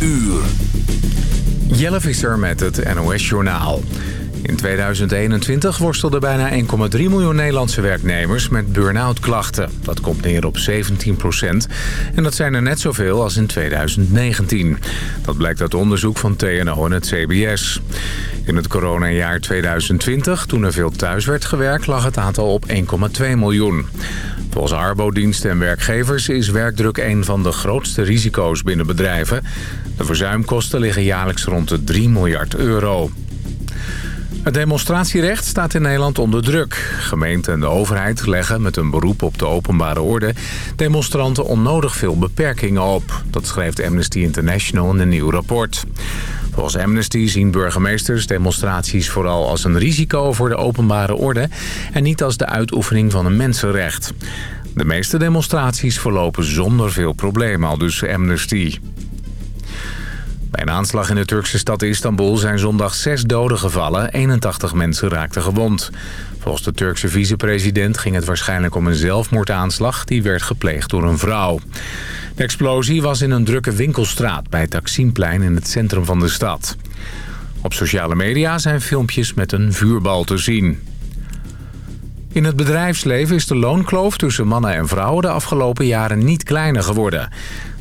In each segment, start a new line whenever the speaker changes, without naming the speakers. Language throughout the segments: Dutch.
uur.
Jelle Visser met het NOS-journaal. In 2021 worstelden bijna 1,3 miljoen Nederlandse werknemers met burn-out klachten. Dat komt neer op 17 procent. En dat zijn er net zoveel als in 2019. Dat blijkt uit onderzoek van TNO en het CBS. In het coronajaar 2020, toen er veel thuis werd gewerkt, lag het aantal op 1,2 miljoen. Volgens arbodiensten en werkgevers is werkdruk een van de grootste risico's binnen bedrijven. De verzuimkosten liggen jaarlijks rond de 3 miljard euro. Het demonstratierecht staat in Nederland onder druk. Gemeenten en de overheid leggen met een beroep op de openbare orde... demonstranten onnodig veel beperkingen op. Dat schrijft Amnesty International in een nieuw rapport. Volgens Amnesty zien burgemeesters demonstraties vooral als een risico voor de openbare orde... en niet als de uitoefening van een mensenrecht. De meeste demonstraties verlopen zonder veel problemen, al dus Amnesty. Bij een aanslag in de Turkse stad Istanbul zijn zondag zes doden gevallen. 81 mensen raakten gewond. Volgens de Turkse vicepresident ging het waarschijnlijk om een zelfmoordaanslag... die werd gepleegd door een vrouw. Explosie was in een drukke winkelstraat bij Taksimplein in het centrum van de stad. Op sociale media zijn filmpjes met een vuurbal te zien. In het bedrijfsleven is de loonkloof tussen mannen en vrouwen de afgelopen jaren niet kleiner geworden.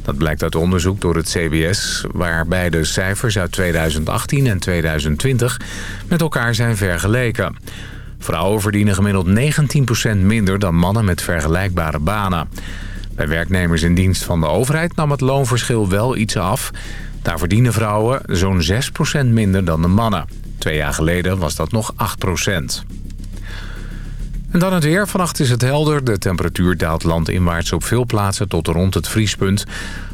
Dat blijkt uit onderzoek door het CBS, waarbij de cijfers uit 2018 en 2020 met elkaar zijn vergeleken. Vrouwen verdienen gemiddeld 19% minder dan mannen met vergelijkbare banen. Bij werknemers in dienst van de overheid nam het loonverschil wel iets af. Daar verdienen vrouwen zo'n 6% minder dan de mannen. Twee jaar geleden was dat nog 8%. En dan het weer. Vannacht is het helder. De temperatuur daalt landinwaarts op veel plaatsen tot rond het vriespunt.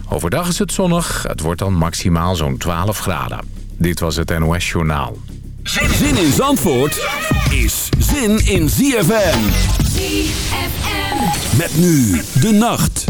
Overdag is het zonnig. Het wordt dan maximaal zo'n 12 graden. Dit was het NOS Journaal.
Zin in Zandvoort is zin in ZFM.
ZFM.
Met nu de nacht.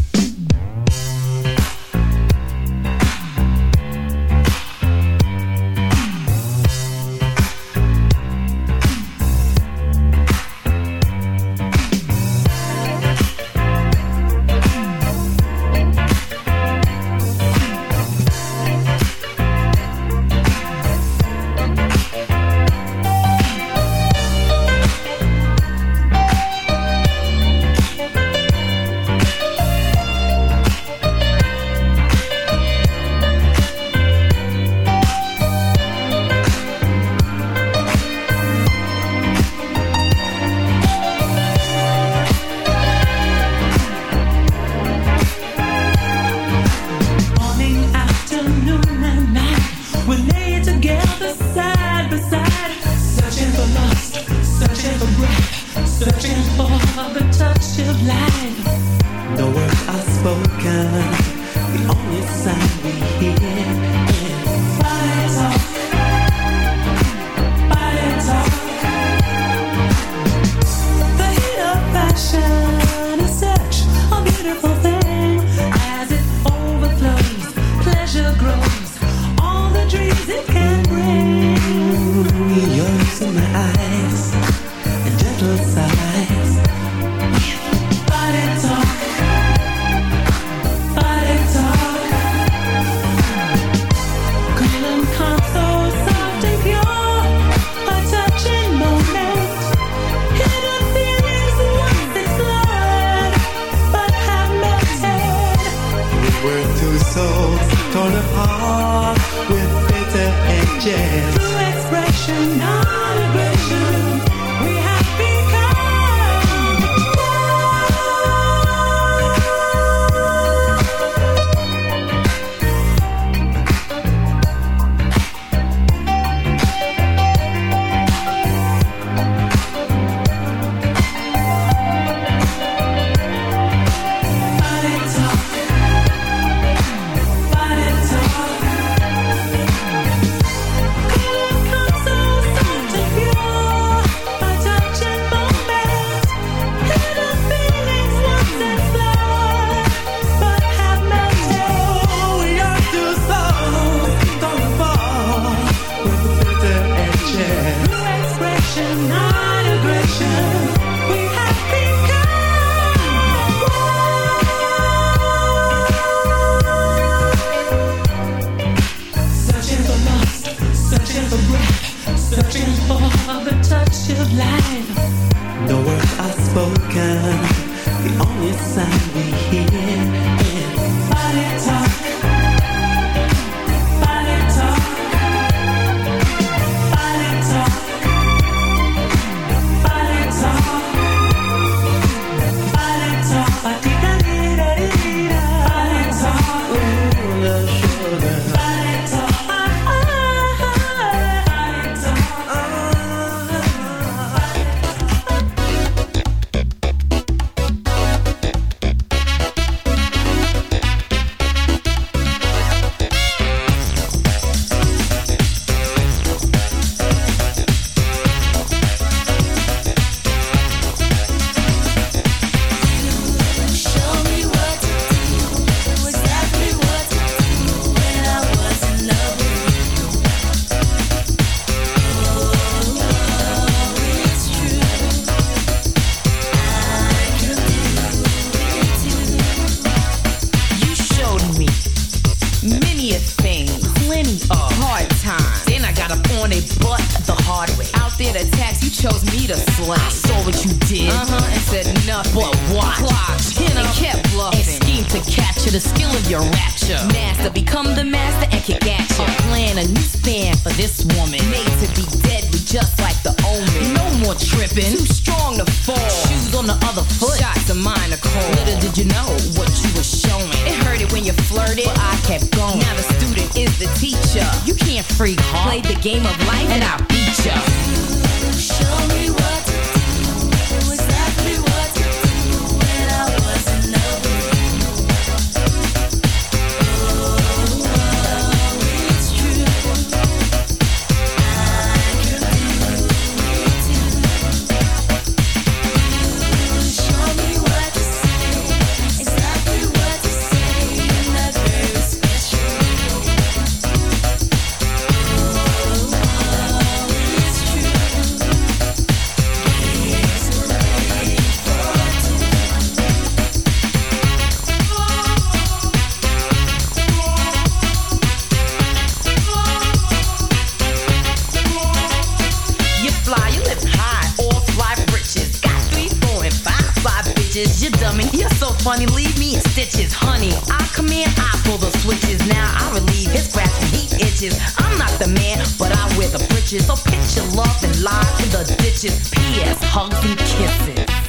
You're so funny, leave me in stitches, honey. I command, I pull the switches. Now I relieve his grasp when he itches. I'm not the man, but I wear the britches. So pitch your love and lie in the ditches. P.S. Hugs and
kisses.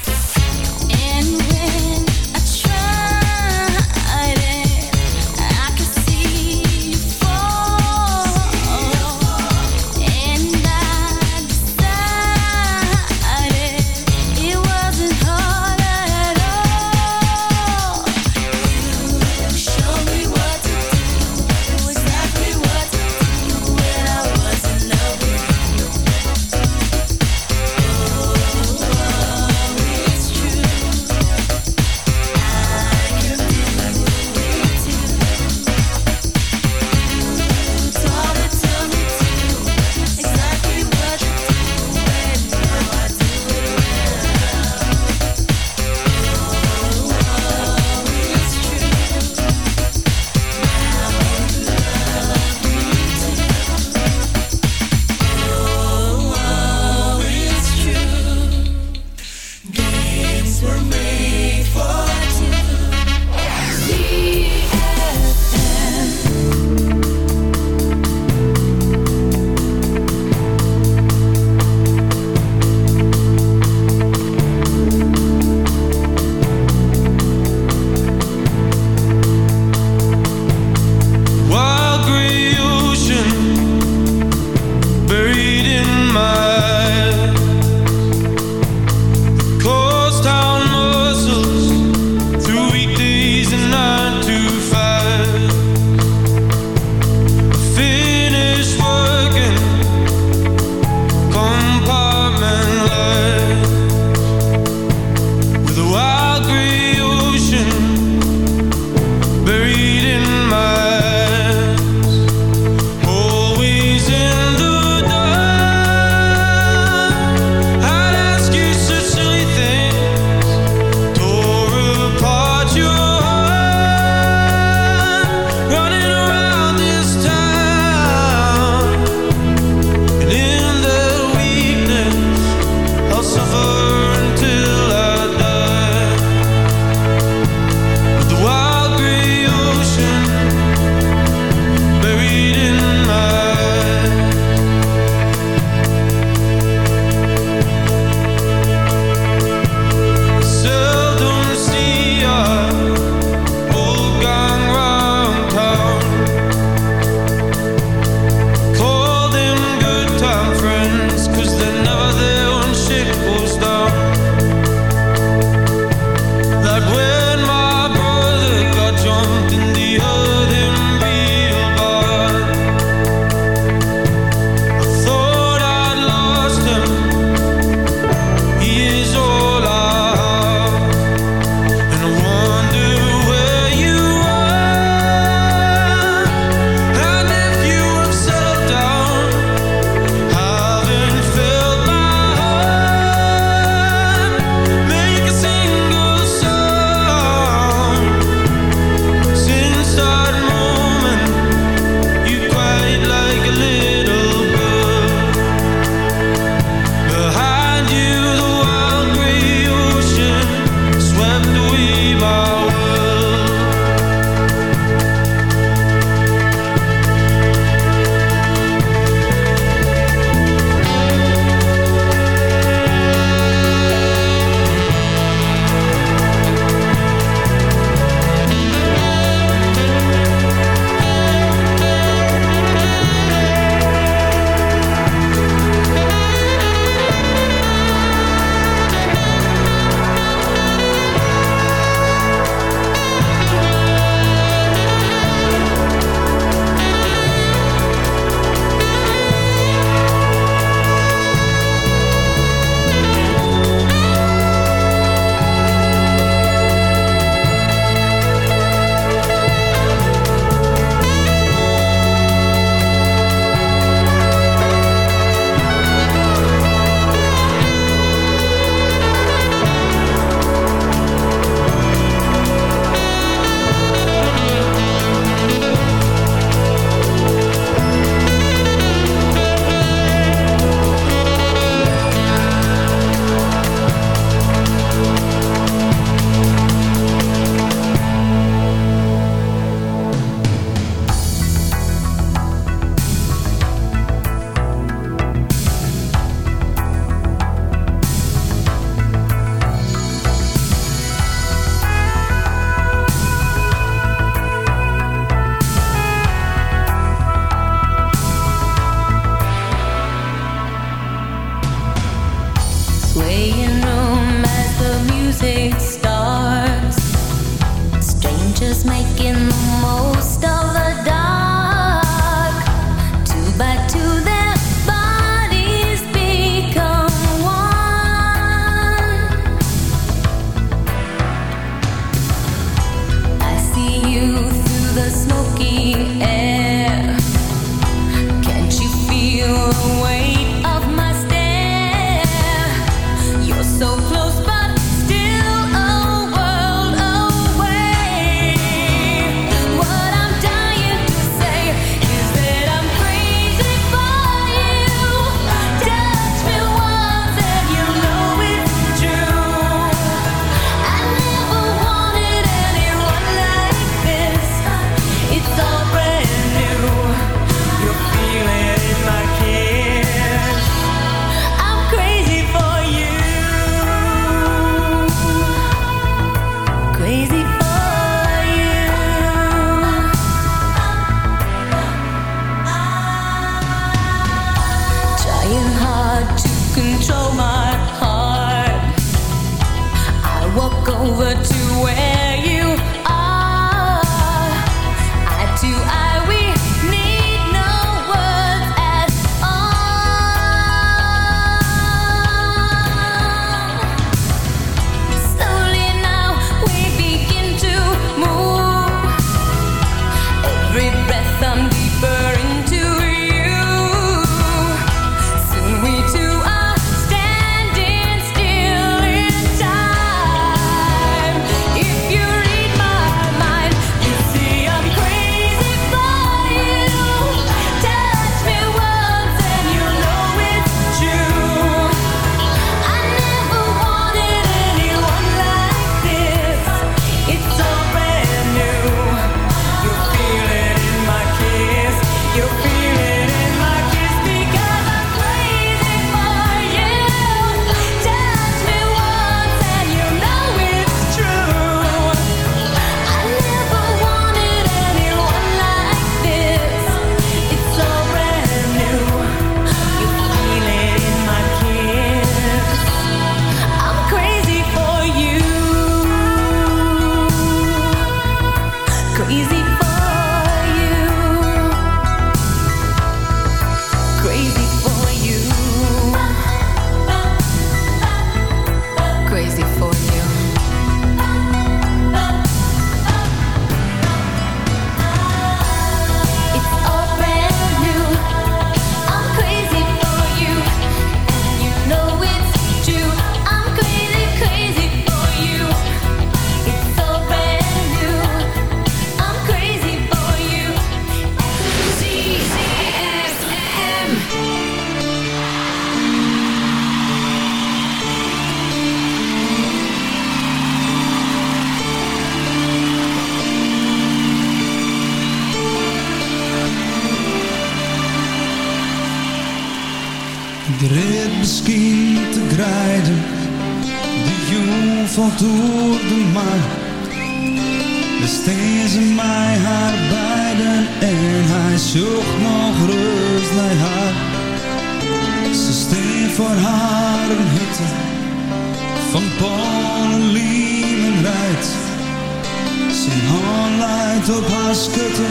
Op haar schutte,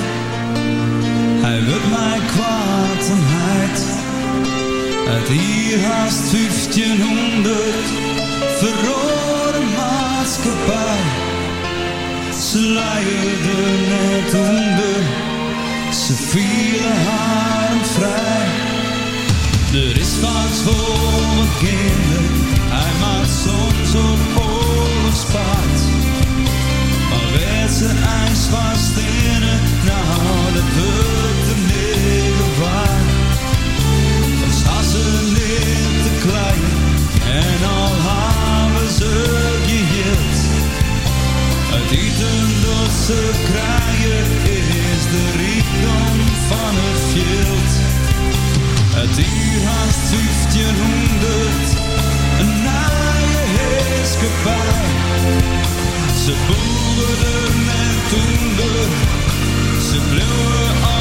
hij wil mij kwaad en heid. Het hier haast 1500 verrode maatschappij. Ze leiden net onder, ze vielen haar vrij. Er is vaak voor een kinder, hij maakt soms op oorlogspaard. Ze ijs in het, nou dat wordt de negen waard. Dan staan ze niet te klein en al hebben ze geheeld. Het eten dat ze krijgen is de rijkdom van het veld. Het uur haast 1500, een naaie heerskepaar. Ze boerden en toender, ze bleven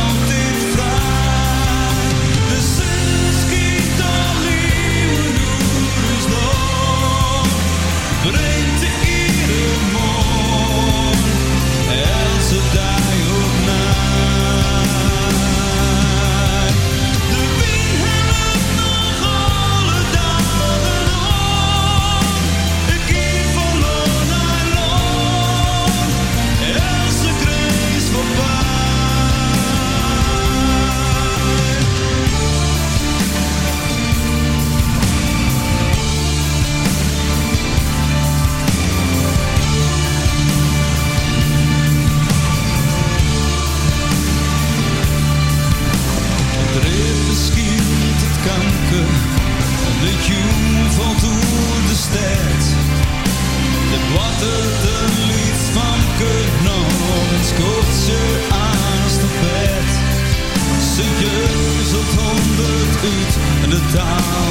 en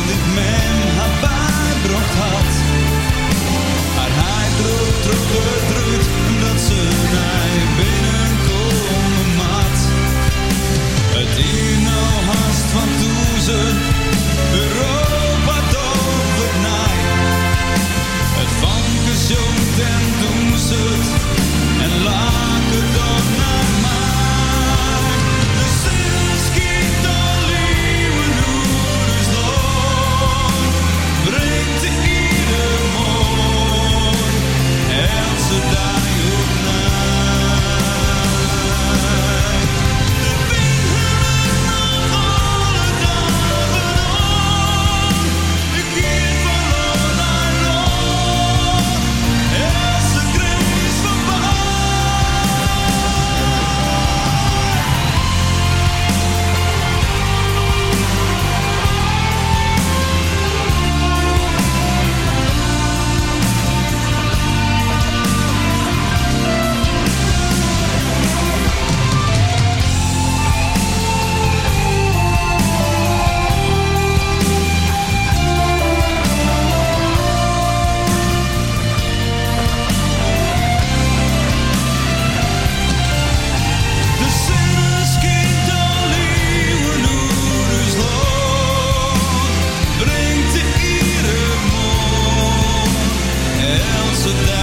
without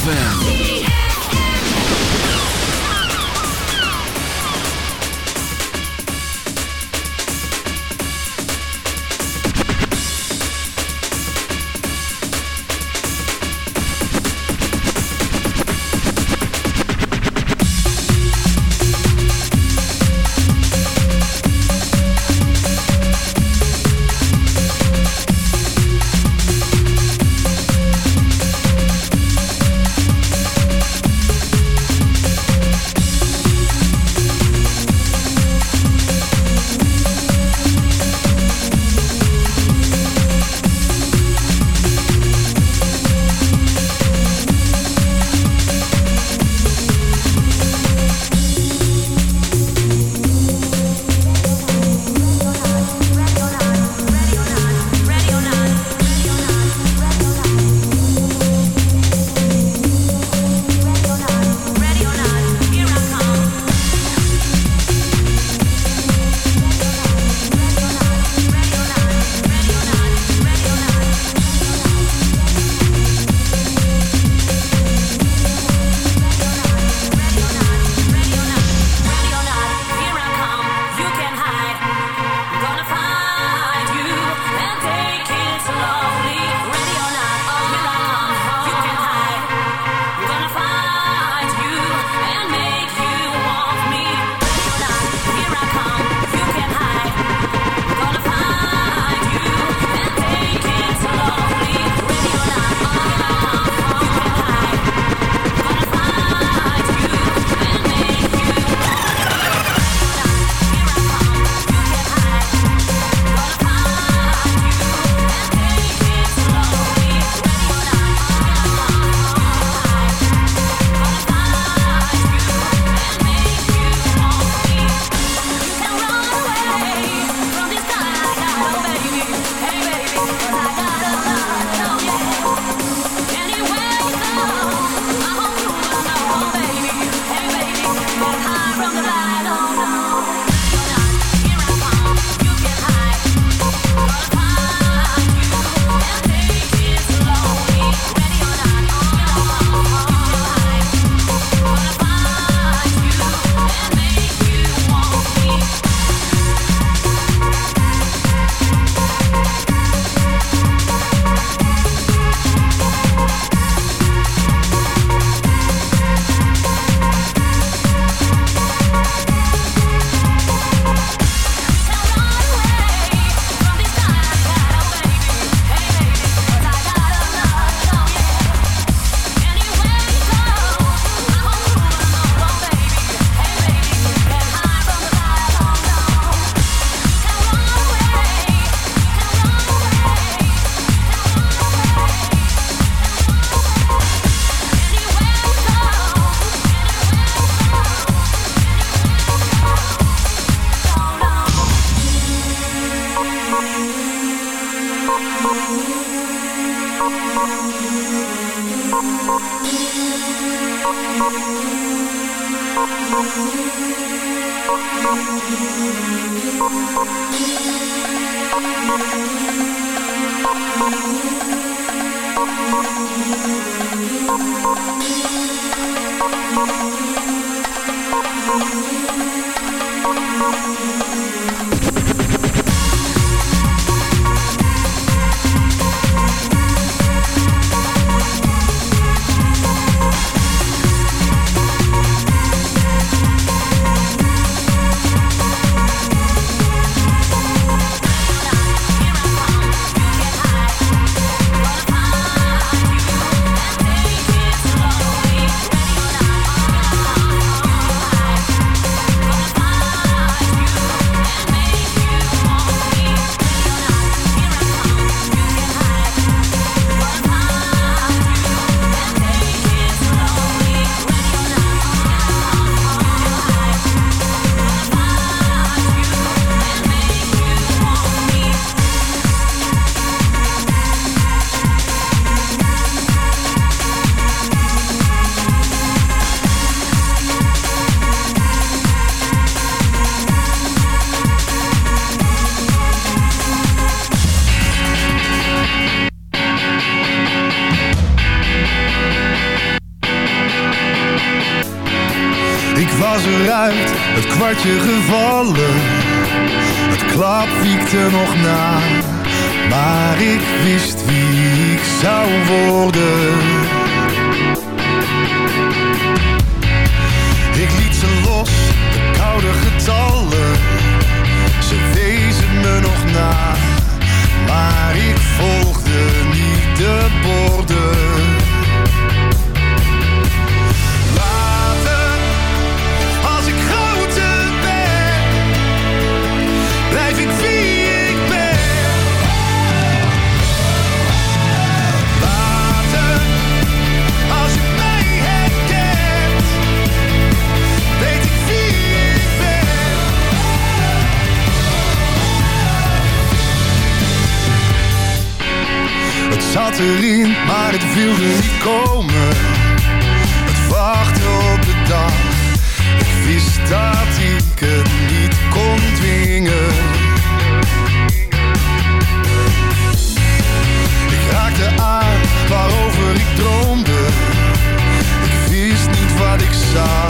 ZFM.
Kwartje maar het wilde niet komen. Het wachten op de dag, ik wist dat ik het niet kon dwingen. Ik raakte aan waarover ik droomde. Ik wist niet wat ik zag,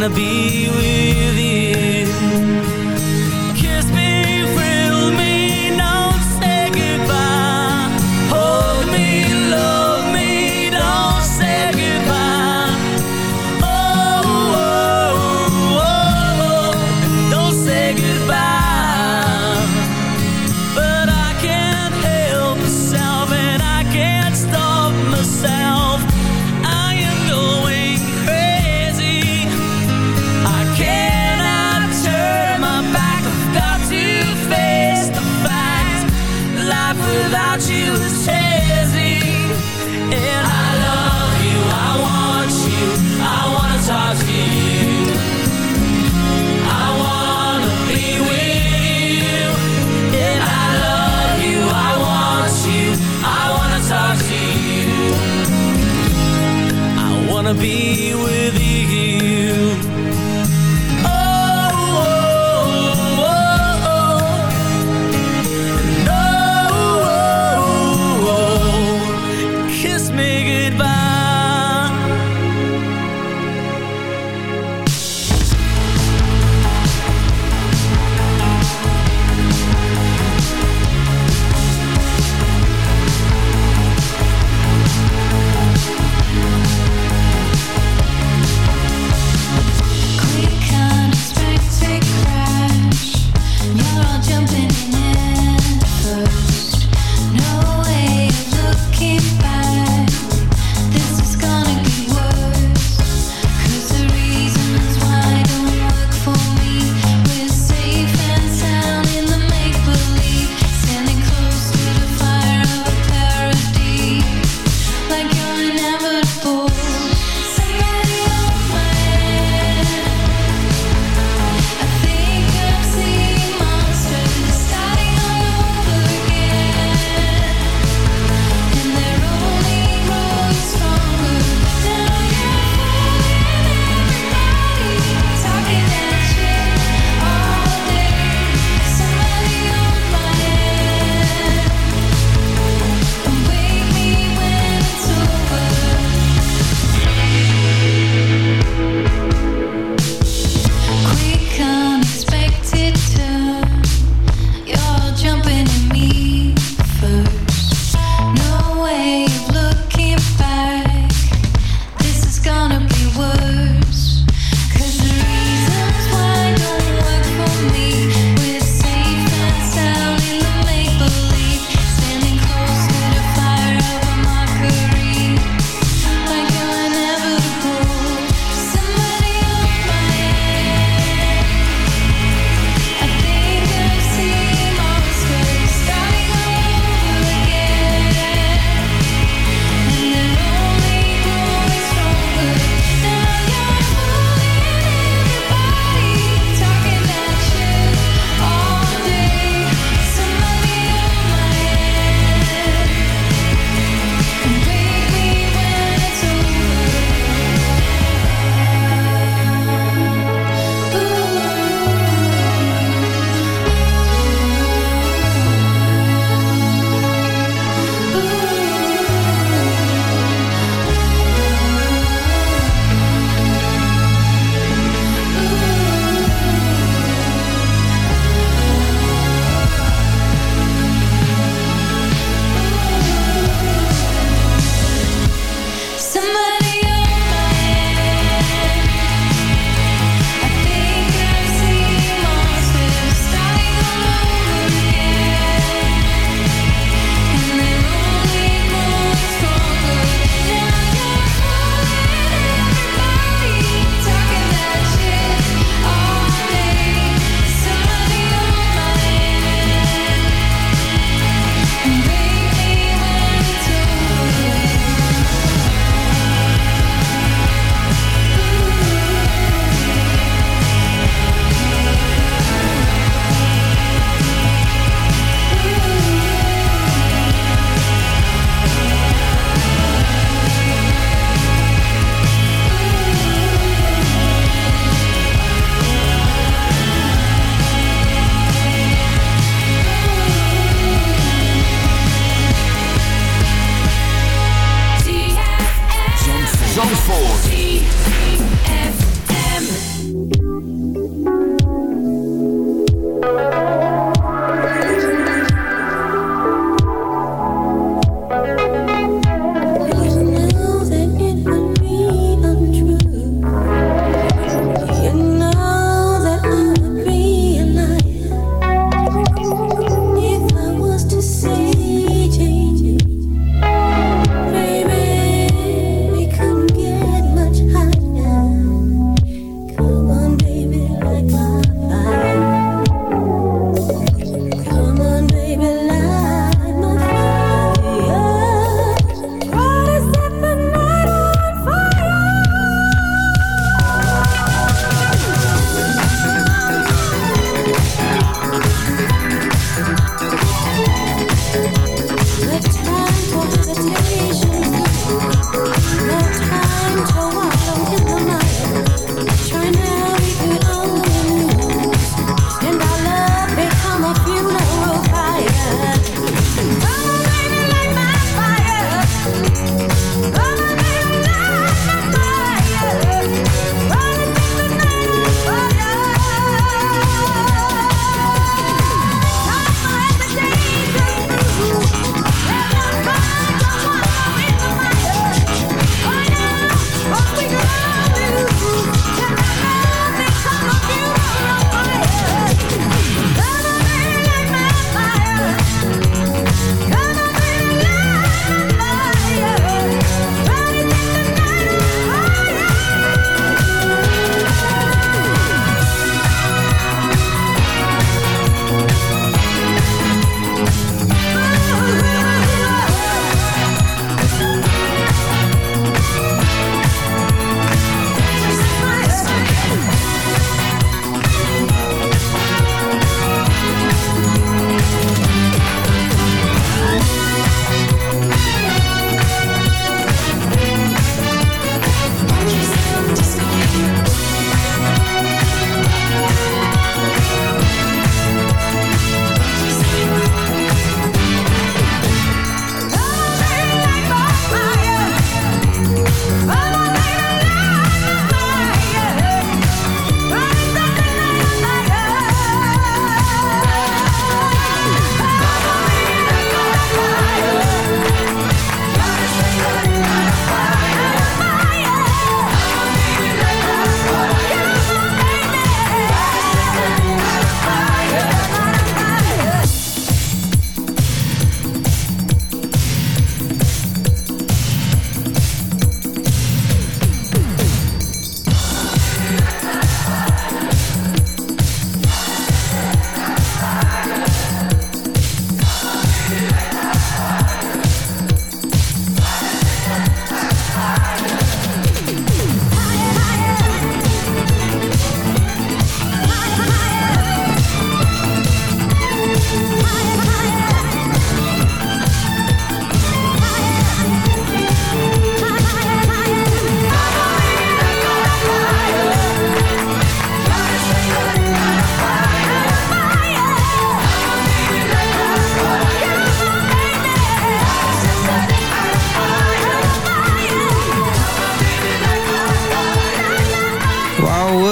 wanna be with you.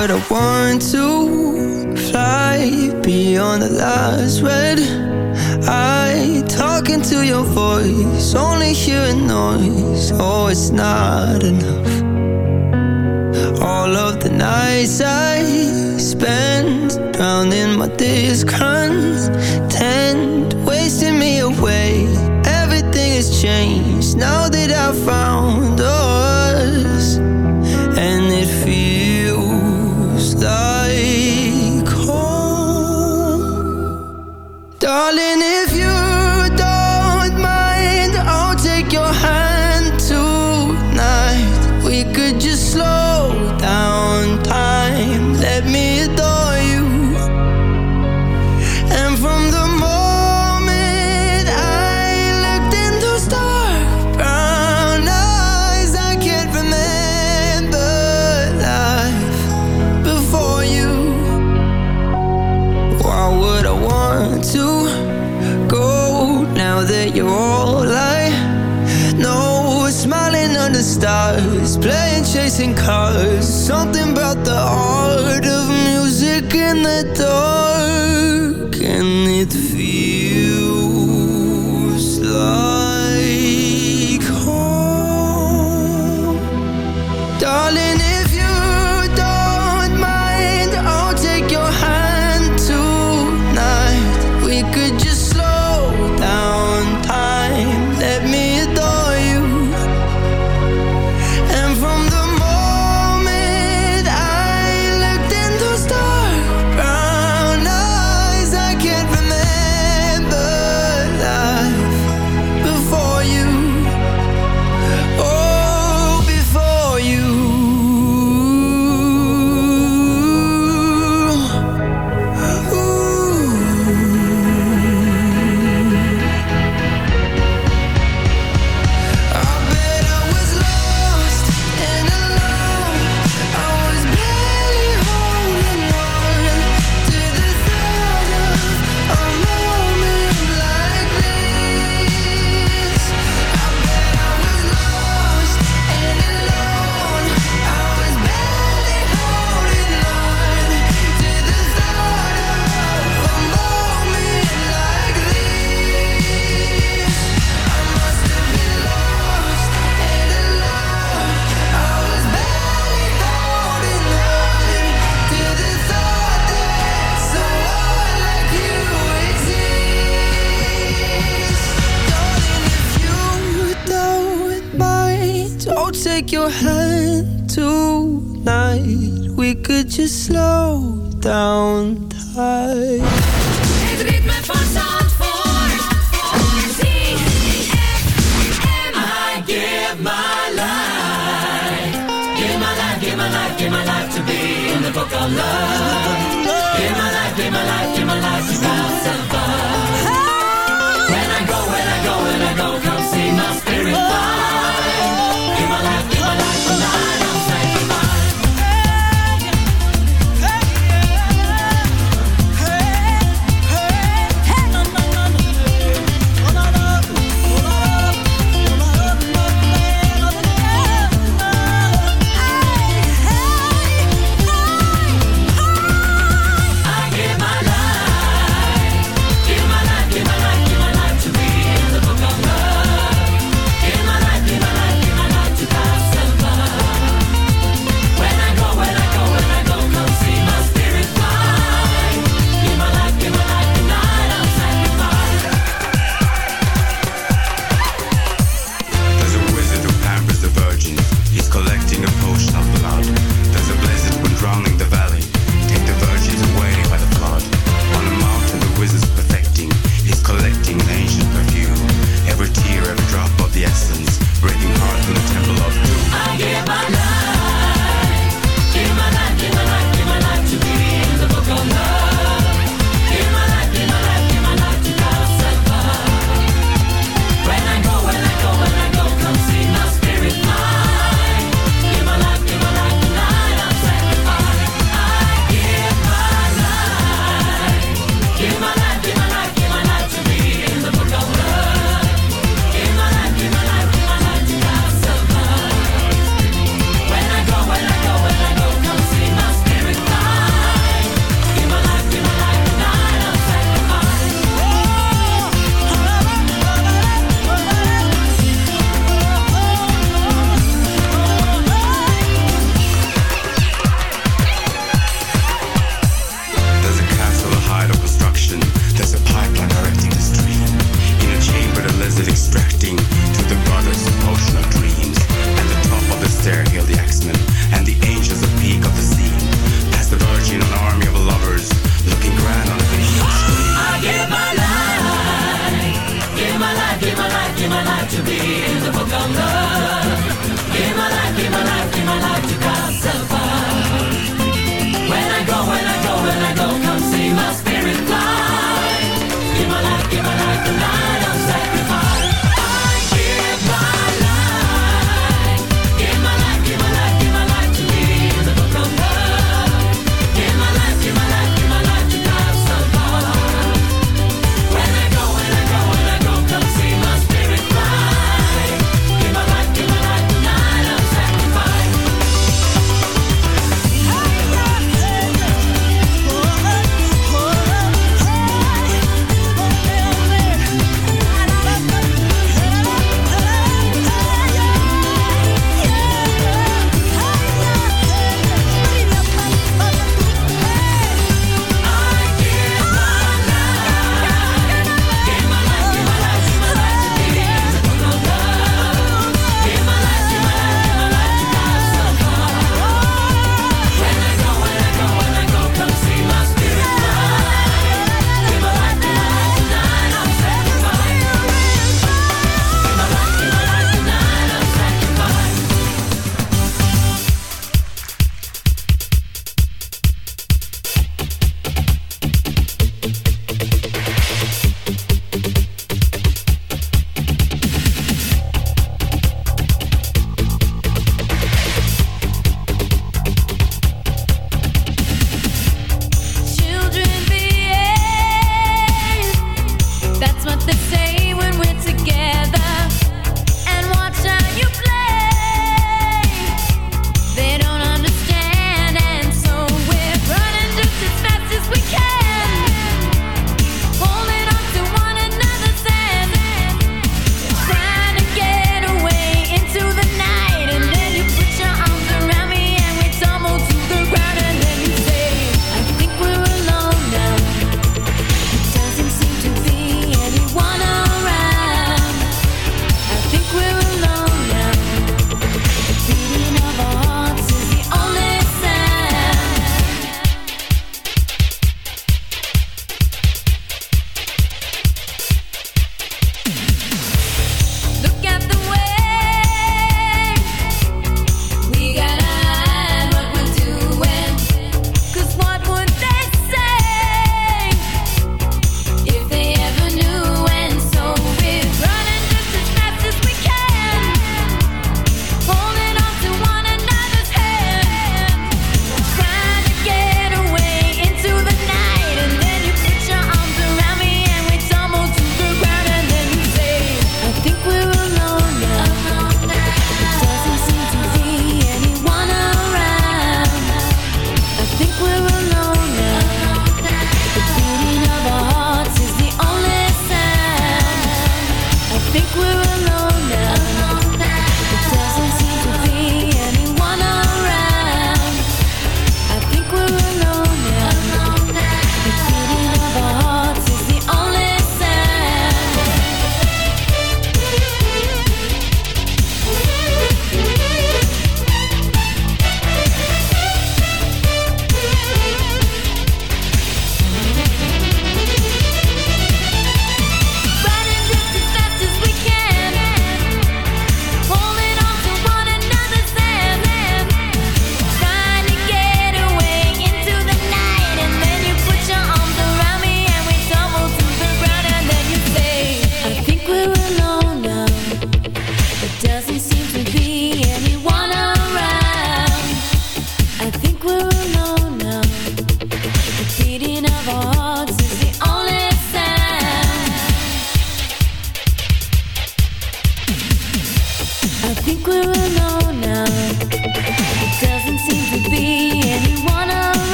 But I want to
fly beyond the last red I talking to your voice, only hearing noise. Oh, it's not enough. All of the nights I spend Drowning my discontent Wasting me away. Everything has changed now that I found